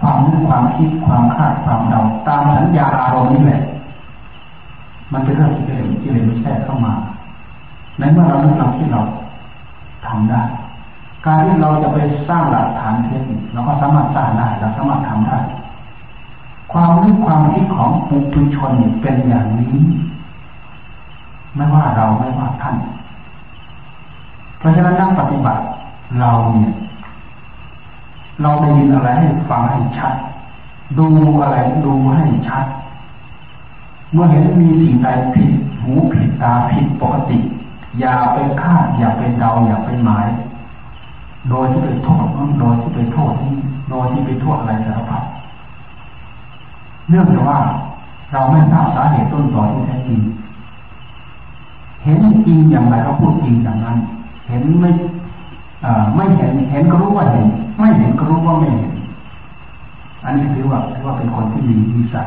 ความนึกความคิดความคาดความเดาตามสัญญาอารมณ์นี่แหละ มันเป็นเรื่องที่เกิดที่เลยไม่แทรกเข้ามาในเมื่อเรานึกเราคิดเราทำได้ การที่เราจะไปสร้างหลักฐานเท็จเราก็สามารถสร้างได้เราสามารถทำได้ ความนึกความคิดของปุถุชนเป็นอย่างนี้ ไม่ว่าเราไม่ว่าท่าน เพราะฉะนั้นนักปฏิบัติเราเนี่ย เราได้ยินอะไรให้ฟังให้ชัด ดูอะไรดูให้ชัด เมื่อเห็นมีสิ่งใดผิดหูผิดตาผิดปกติ อย่าไปคาดอย่าไปเดาอย่าไปหมาย โดยที่ไปโทษโดยที่ไปโทษที่โดยที่ไปโทษอะไรสารพัดเนื่องจากว่าเราไม่ทราบสาเหตุต้นตอที่แท้จริง เห็นจริงอย่างไรก็พูดจริงอย่างนั้น เห็นไม่ไม่เห็นเห็นก็รู้ว่าเห็น ไม่เห็นก็รู้ว่าไม่เห็น อันนี้ถือว่าถือว่าเป็นคนที่มีมีสัต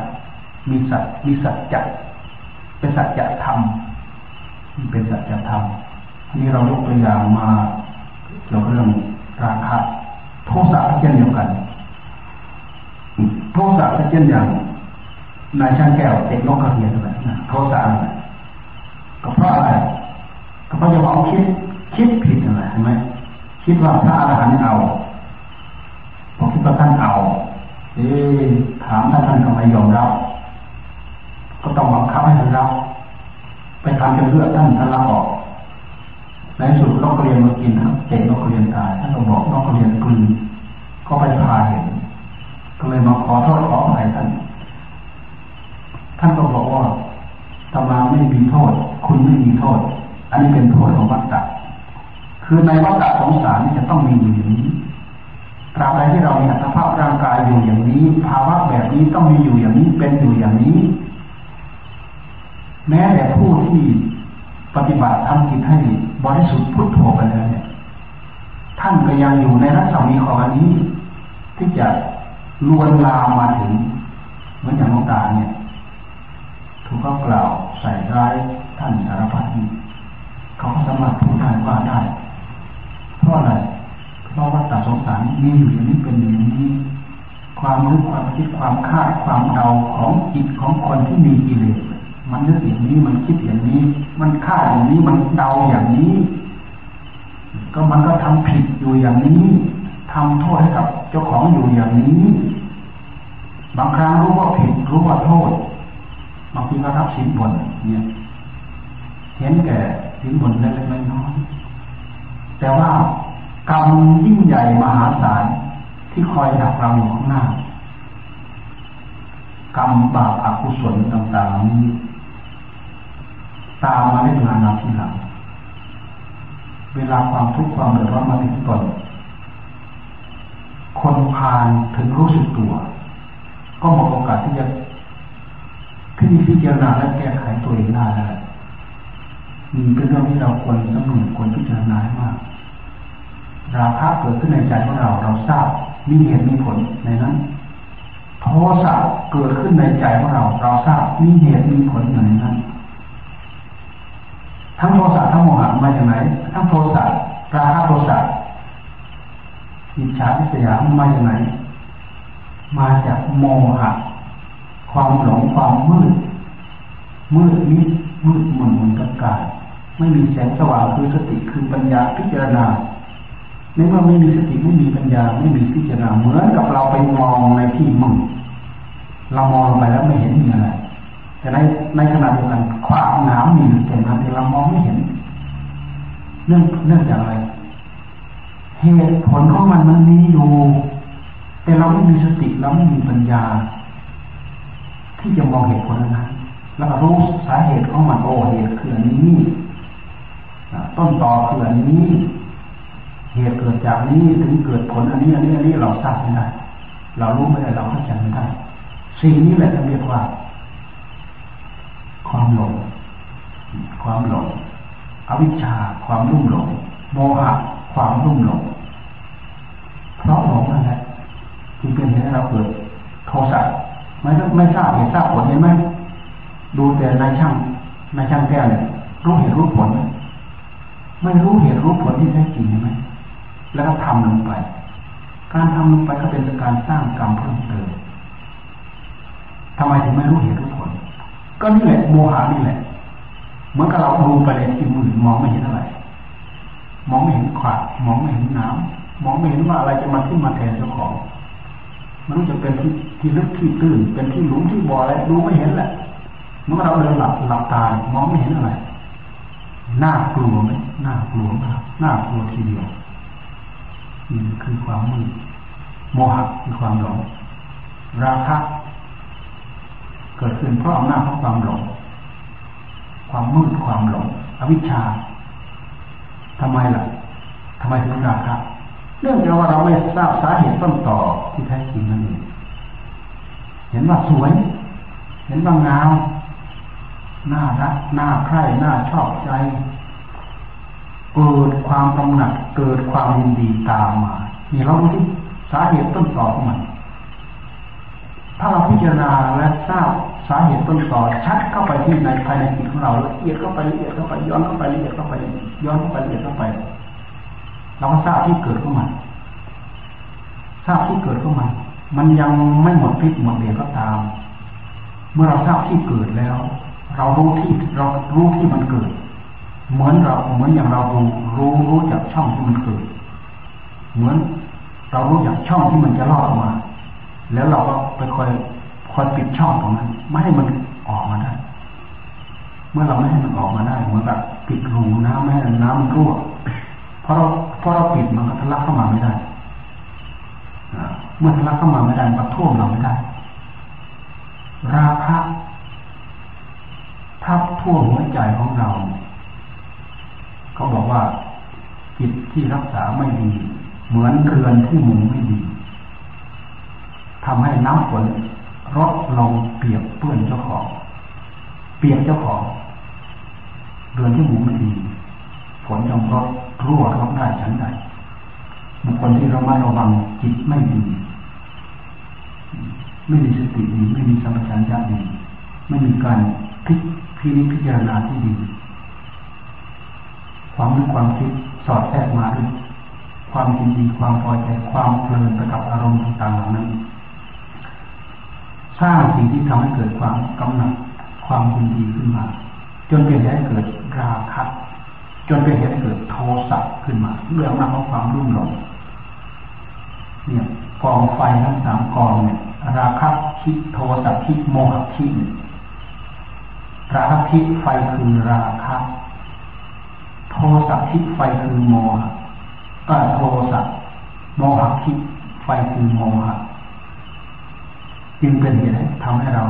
มีสัตมีสัจจะเป็นสัจธรรมเป็นสัจธรรมอันนี้เรายกตัวอย่างมาเกี่ยวกับเรื่องราคะโทสะเช่นเดียวกัน โทสะเช่นอย่างนายช่างแก้วเด็กนกกระเทียนอะไรนะโทสะก็เพราะอะไรก็เพราะจะเอาคิด คิดผิดอะไรใช่ไหมคิดว่าพระอาจารหันต์เอาพอคิดว่าท่านเอา เอ๊ถามท่านท่านก็ไมยอมรับ ก็ต้องบังคับให้ท่านรับ ไปทำจนเลือดท่านท่านรับออกในสุดนกเรียนมากินครับเจ็นกเรียนตายท่านก็บอกนกเรียนกลืนก็ไปพาเห็น ก็เลยมาขอโทษขออภัยท่าน ท่านก็บอกว่าตมาไม่มีโทษ คุณไม่มีโทษ อันนี้เป็นโทษของวัฏฏะ คือในวัฏฏะสงสารนี่จะต้องมีอยู่อย่างนี้ตราบใดที่เรามีอัตภาพร่างกายอยู่อย่างนี้ ภาวะแบบนี้ต้องมีอยู่อย่างนี้เป็นอยู่อย่างนี้ แม้แต่ผู้ที่ปฏิบัติทำกิจให้บริสุทธิ์พุทโธไปแล้วเนี่ย ท่านก็ยังอยู่ในรัศมีของอันนี้ ที่จะลวนลามมาถึง เหมือนอย่างน้องตาเนี่ย ถูกก็กล่าวใส่ร้ายท่านสารพัดนี่เขาก็สามารถพูดได้ว่าได้ ราะอะไรเพราะว่าตาสงสารมีอยู่อย่างนี้เป็นอย่างนี้ ความรู้ความคิดความคาดความเดาของจิตของคนที่มีกิเลสมันนึกอย่างนี้มันคิดอย่างนี้ มันคาดอย่างนี้มันเดาอย่างนี้ ก็มันก็ทำผิดอยู่อย่างนี้ทำโทษให้กับเจ้าของอยู่อย่างนี้ บางครั้งรู้ว่าผิดรู้ว่าโทษบางทีก็รับสินบนเนี่ย เห็นแก่สินบนเล็กๆน้อยๆ แต่ว่ากรรมยิ่งใหญ่มหาศาลที่คอยดักเราอยู่ข้างหน้ากรรมบาปอกุศลต่างๆนี้ตามมาเล่นงานเราทีหลังเวลาความทุกข์ความเดือดร้อนมาถึงตนคนพานถึงรู้สึกตัว ก็หมดโอกาสที่จะที่พิจารณาและแก้ไขตัวเองได้ มีเป็นเรื่องที่เราควรสำนึกควรพิจารณามากราคะเกิดขึ้นในใจของเราเราทราบมีเหตุมีผลในนั้นโทสะเกิดขึ้นในใจของเรา เราทราบมีเหตุมีผลอยู่ในนั้น ทั้งโทสะทั้งโมหะมาจากไหนทั้งโทสะราคะโทสะอิจฉาทิษยามาจากไหน มาจากโมหะ ความหลงความมืด มืดมิดมืดมนมนกับกาย ไม่มีแสงสว่างคือสติคือปัญญาพิจารณาในเมื่อไม่มีสติไม่มีปัญญาไม่มีพิจารณาเหมือนกับเราไปมองในที่มืดเรามองไปแล้วไม่เห็นมีอะไรแต่ในในขณะเดียวกันความหนาวมีอยู่เต็มนั้นแต่เรามองไม่เห็น เนื่องเนื่องจากอะไรเหตุผลของมันมันมีอยู่แต่เราไม่มีสติเราไม่มีปัญญา ที่จะมองเหตุผลนั้นแล้วก็รู้สาเหตุของมันโอ้เหตุคืออันนี้ ต้นตอคืออันนี้ เหตุเกิดจากนี้ถึงเกิดผลอันนี้อันนี้อันนี้เราทราบไม่ได้ เรารู้ไม่ได้เราเข้าใจไม่ได้ สิ่งนี้แหละเรียกว่า ความหลง ความหลง อวิชชา ความรุ่มหลง โมหะ ความรุ่มหลง เพราะหลงนั่นแหละจึงเป็นเหตุให้เราเกิดโทสะไม่ไม่ทราบเหตุทราบผลเห็นไหมดูแต่นายช่างนายช่างแก้วเนี่ยรู้เหตุรู้ผลไม่ ไม่รู้เหตุรู้ผลที่แท้จริงใช่ไหมแล้วก็ทำลงไป การทำลงไปก็เป็นการสร้างกรรมเพิ่มเติมทำไมถึงไม่รู้เหตุรู้ผล ก็นี่แหละโมหะนี่แหละเหมือนกับเราดูไปในที่มืดมองไม่เห็นอะไร มองไม่เห็นขวากมองไม่เห็นน้ำมองไม่เห็นว่าอะไรจะมาขึ้นมาแทนเจ้าของมันรู้จะเป็นที่ที่ลึกที่ตื้นเป็นที่หลุมที่บ่ออะไรดูไม่เห็นแหละเมื่อเราเดินหลับหลับตามองไม่เห็นอะไร น่ากลัวไหมน่ากลัวมากน่ากลัวทีเดียวนี่คือความมืดโมหะคือความหลง ราคะเกิดขึ้นเพราะอำนาจของความหลง ความมืดความหลง อวิชชาทำไมล่ะทำไมถึงราคะเนื่องจากว่าเราไม่ทราบสาเหตุต้นต่อที่แท้จริงนั่นเองเห็นว่าสวย เห็นว่างาม น่ารักน่าใคร่น่าชอบใจ เกิดความกำหนัดเกิดความยินดีตามมานี่เราดูที่สาเหตุต้นตอของมันถ้าเราพิจารณาและทราบสาเหตุต้นตอชัดเข้าไปที่ในภายในจิตของเราละเอียดเข้าไปละเอียดเข้าไปย้อนเข้าไปละเอียดเข้าไปย้อนเข้าไปละเอียดเข้าไปเราก็ทราบที่เกิดของมันทราบที่เกิดของมัน มันยังไม่หมดพิษหมดเดียก็ตาม เมื่อเราทราบที่เกิดแล้ว เรารู้ที่เรารู้ที่มันเกิด เหมือนเราเหมือนอย่างเรารู้รู้รู้จากช่องที่มันเกิด เหมือนเรารู้จากช่องที่มันจะลอดออกมา แล้วเราก็ไปคอยคอยปิดช่องตรงนั้น ไม่ให้มันออกมาได้ เมื่อเราไม่ให้มันออกมาได้เหมือนกับปิดรูน้ำไม่ให้น้ำมันรั่วเพราะเราเพราะเราปิดมันก็ทะลักเข้ามาไม่ได้เมื่อทะลักเข้ามาไม่ได้มันท่วมเราไม่ได้ ราคะ ทับท่วหัวใจของเรา เขาบอกว่า จิตที่รักษาไม่ดี เหมือนเรือนที่มุงไม่ดีทำให้น้ำฝนรดลงเปียกเปื้อนเจ้าของ เปียกเจ้าของ เรือนที่มุงไม่ดีฝนยอมรดรั่วรดได้ฉันใดบุคคลที่ระมัดระวังจิตไม่ดี ไม่มีสติดีไม่มีสัมปชัญญะดีไม่มีการพิ พิพิจารณาที่ดีความรู้ความคิดสอดแทรกมาด้วยความยินดีความพอใจความเพลินไปกับอารมณ์ต่างๆเหล่านั้น สร้างสิ่งที่ทำให้เกิดความกำหนัดความยินดีขึ้นมา จนเป็นเหตุให้เกิดราคะจนเป็นเหตุให้เกิดโทสะขึ้นมาเรื่องนั้นของความรุ่มหลงเนี่ยกองไฟทั้งสามกองเนี่ยราคะคิดโทสะคิดโมหะคิด ราคะคิดไฟคือราคะโทสะคิดไฟคือโมหะก็โทสะโมหะคิดไฟคือโมหะจึงเป็นเหตุทำให้เรา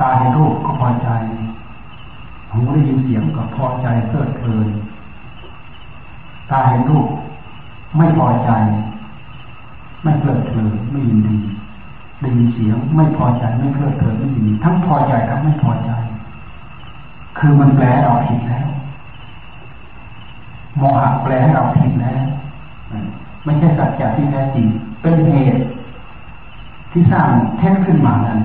ตาเห็นรูปก็พอใจหูได้ยินเสียงก็พอใจเพลิดเพลินตาเห็นรูปไม่พอใจ ไม่เพลิดเพลินไม่ยินดีได้ยินเสียงไม่พอใจไม่เพลิดเพลินไม่ยินดีทั้งพอใจทั้งไม่พอใจ คือมันแปลเราผิดแล้วโมหะแปลให้เราผิดแล้วไม่ใช่สัจจะที่แท้จริง เป็นเหตุ ที่สร้างเท็จขึ้นมานั้น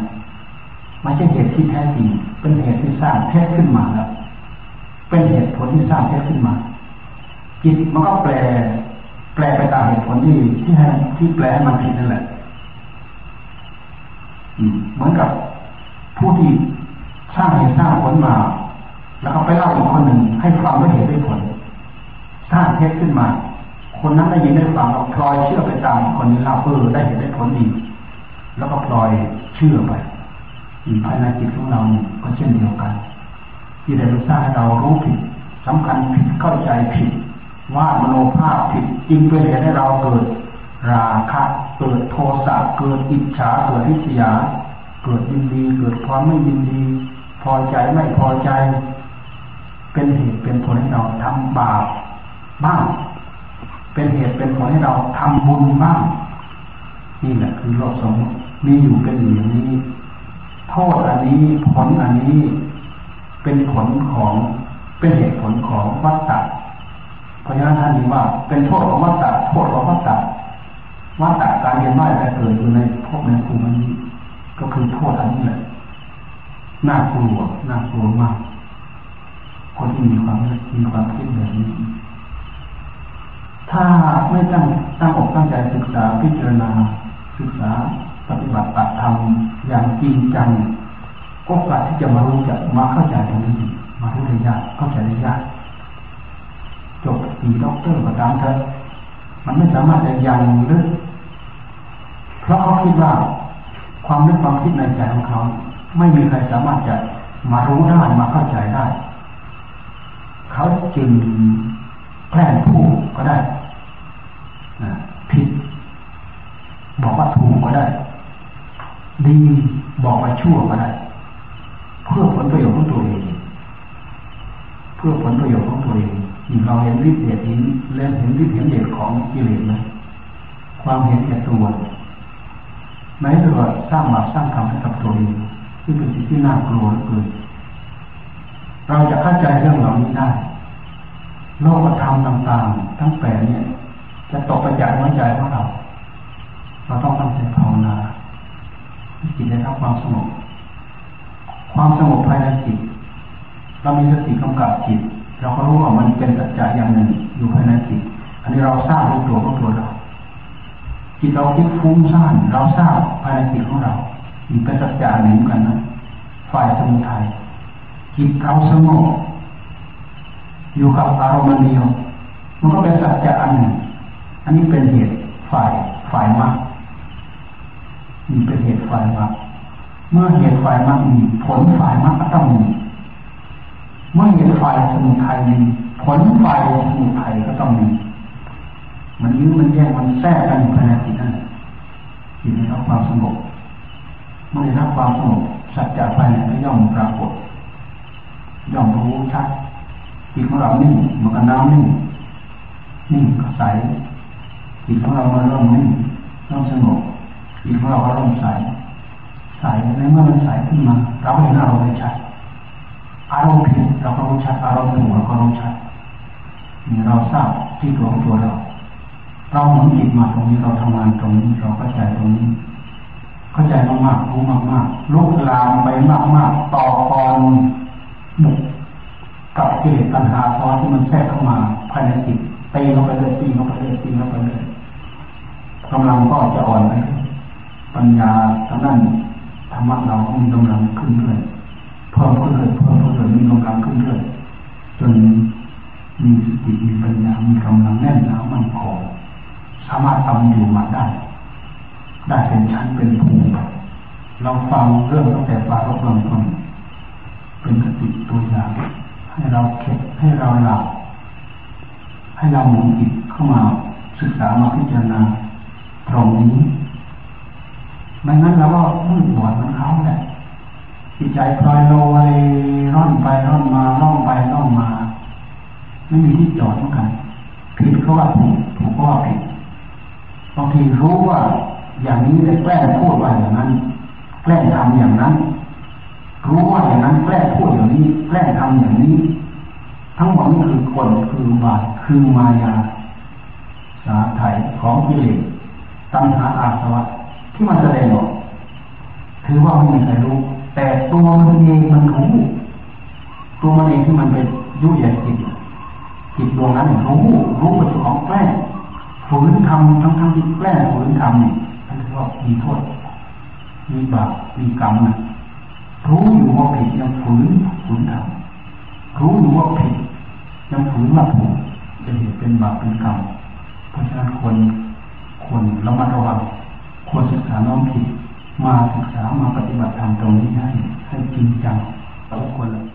ไม่ใช่เหตุที่แท้จริง เป็นเหตุที่สร้างเท็จขึ้นมาแล้ว เป็นเหตุผลที่สร้างเท็จขึ้นมา จิตมันก็แปล แปลไปตามเหตุผลที่ที่ให้ที่แปลให้มันผิดนั่นแหละเหมือนกับผู้ที่สร้างเหตุสร้างผลมา แล้วก็ไปเล่าอีกคนหนึ่งให้ฟังด้วยเหตุด้วยผลสร้างเท็จขึ้นมา คนนั้นได้ยินได้ฟังเราพลอยเชื่อไปตามคนนี้เล่าเออได้เหตุได้ผลดี แล้วก็พลอยเชื่อไปภายในจิตของเราก็เช่นเดียวกัน ที่ได้รู้สร้างให้เรารู้ผิดสำคัญผิดเข้าใจผิด ว่ามโนภาพผิดจึงเป็นเหตุให้เราเกิด ราคะเกิดโทสะเกิดอิจฉาเกิดทิษยา เกิดยินดี เกิดความไม่ยินดี พอใจไม่พอใจ เป็นเหตุเป็นผลให้เราทำบาปบ้าง เป็นเหตุเป็นผลให้เราทำบุญบ้าง นี่แหละคือโลกสมมติมีอยู่เป็นอย่างนี้ โทษอันนี้ผลอันนี้เป็นผลของเป็นเหตุผลของวัฏฏะเพราะฉะนั้นท่านนี้ว่า เป็นโทษของวัฏฏะโทษของวัฏฏะวัฏฏะการเรียนว่ายแต่เกิดอยู่ในภพในภูมินี้ก็คือโทษอันนี้แหละน่ากลัวน่ากลัวมาก คนที่มีความมีความคิดแบบนี้ ถ้าไม่ตั้งตั้งอกตั้งใจศึกษาพิจารณา ศึกษาปฏิบัติตัดทำอย่างจริงจังก็กาสที่จะมารู้จักมาเข้าใจตรงนี้มารู้ได้ยากเข้าใจได้ยากจบปีด็อกเตอร์ก็ตามเถอะมันไม่สามารถจะยังลึกเพราะเขาคิดว่าความนึกความคิดในใจของเขา ไม่มีใครสามารถจะมารู้ได้มาเข้าใจได้ เขาจึงแกล้งผู้ก็ได้ผิด บอกว่าถูกก็ได้ ดีบอกว่าชั่วก็ได้ เพื่อผลประโยชน์ของตัวเอง เพื่อผลประโยชน์ของตัวเองเราเห็นฤทธิ์เดชเห็นเล่นเห็นฤทธิ์เห็นเดชของกิเลสไหมความเห็นแก่ตัวแม้แต่ว่าสร้างบาปสร้างกรรมให้กับตัวเองซึ่งเป็นสิ่งที่น่ากลัวเกิน เราจะเข้าใจเรื่องเหล่านี้ได้โลกธรรมต่างๆ ทั้งแปดเนี่ย จะตกไปจากหัวใจของเรา เราต้องตั้งใจภาวนาจิตได้รับความสงบความสงบภายในจิตเรามีสติกำกับจิต เราก็รู้ว่ามันเป็นสัจจะอย่างหนึ่งอยู่ภายในจิต อันนี้เราทราบรู้ตัวของตัวเรา จิตเราคิดฟุ้งซ่านเราทราบภายในจิตของเรามีเป็นสัจจะหนึ่งกันนะฝ่ายสมุทัย จิตเราสงบอยู่กับอารมณ์เดียว มันก็เป็นสัจจะอันหนึ่ง อันนี้เป็นเหตุฝ่ายฝ่ายมากมีเป็นเหตุฝ่ายมรรคเมื่อเหตุฝ่ายมรรคมีผลฝ่ายมรรคก็ต้องมี เมื่อเหตุฝ่ายสมุทัยมีผลฝ่ายสมุทัยก็ต้องมี มันยื้อมันแย่งมันแทรกกันอยู่ภายในจิตนั่นจิตได้รับความสงบเมื่อได้รับความสงบสัจจะภายในก็ย่อมปรากฏ ย่อมรู้ชัดจิตของเรานิ่งมือนกับน้ำนิ่งนิ่งก็ใสจิตของเรามาเริ่มนิ่งเริ่มสงบจิตของเราก็เริ่มใสใสในเมื่อมันใสขึ้นมาเราเห็นอารมณ์ได้ชัดอารมณ์ผิดเราก็รู้ชัดอารมณ์ถูกเราก็รู้ชัดนี่เราทราบที่ตัวของตัวเราเราหมุนจิตมาตรงนี้เราทำงานตรงนี้เราเข้าใจตรงนี้ เข้าใจมากๆรู้มากๆลุกลามไปมากๆต่อกร บุกกับกิเลสตัณหาเพราะที่มันแทรกเข้ามาภายในจิตตีเข้าไปเลยตีเข้าไปเลยตีเข้าไปเลยกำลังก็จะอ่อนไปปัญญาทางนั้นธรรมะเราก็มีกำลังขึ้นเรื่อยเพิ่มขึ้นเรื่อยเพิ่มขึ้นเรื่อยมีกำลังขึ้นเรื่อยจนมีสติมีปัญญามีกำลังแน่นหนามั่นคงสามารถทำอยู่มาได้ ได้เป็นชั้นเป็นภูมิเราฟังเรื่องตั้งแต่ปลารบเริ่มต้น เป็นสติตัวอย่างให้เราเข็ดให้เราหลับให้เราหมุนจิตเข้ามาศึกษามาพิจารณาตรงนี้ไม่งั้นเราก็มืดบอดมันเขาแหละจิตใจพลอยโลยร่อนไปร่อนมาล่องไปล่องมา ไม่มีที่จอดเหมือนกันผิดก็ว่าถูกถูกก็ว่าผิดบางทีรู้ว่า อย่างนี้แต่แกล้งพูดว่าอย่างนั้น แกล้งทำอย่างนั้น รู้ว่าอย่างนั้นแกล้งพูดอย่างนี้แกล้งทำอย่างนี้ ทั้งหมดนี้คือคนคือบาปคือมายาสาไถของกิเลสตัณหาอาสวะที่มันแสดงออกถือว่าไม่มีใครรู้ แต่ตัวมันเองมันรู้ตัวมันเองที่มันเป็นยุยยจิตจิตดวงนั้นรู้รู้ว่าจ้าของแกล้งฝืนทำทั้งทั้งที่แกล้งฝืนทำนี่มันกว่ามีโทษมีบาปมีกรรมนะ รู้อยู่ว่าผิดยังฝืนฝืนทำรู้อยู่ว่าผิดยังฝืนว่าถูกจะเห็นเป็นบาปเป็นกรรมเพราะฉะนั้นคนคนระมัดระวังควรศึกษาน้องผิด มาศึกษามาปฏิบัติธรรมตรงนี้ให้ให้จริงจังทุกคนเลย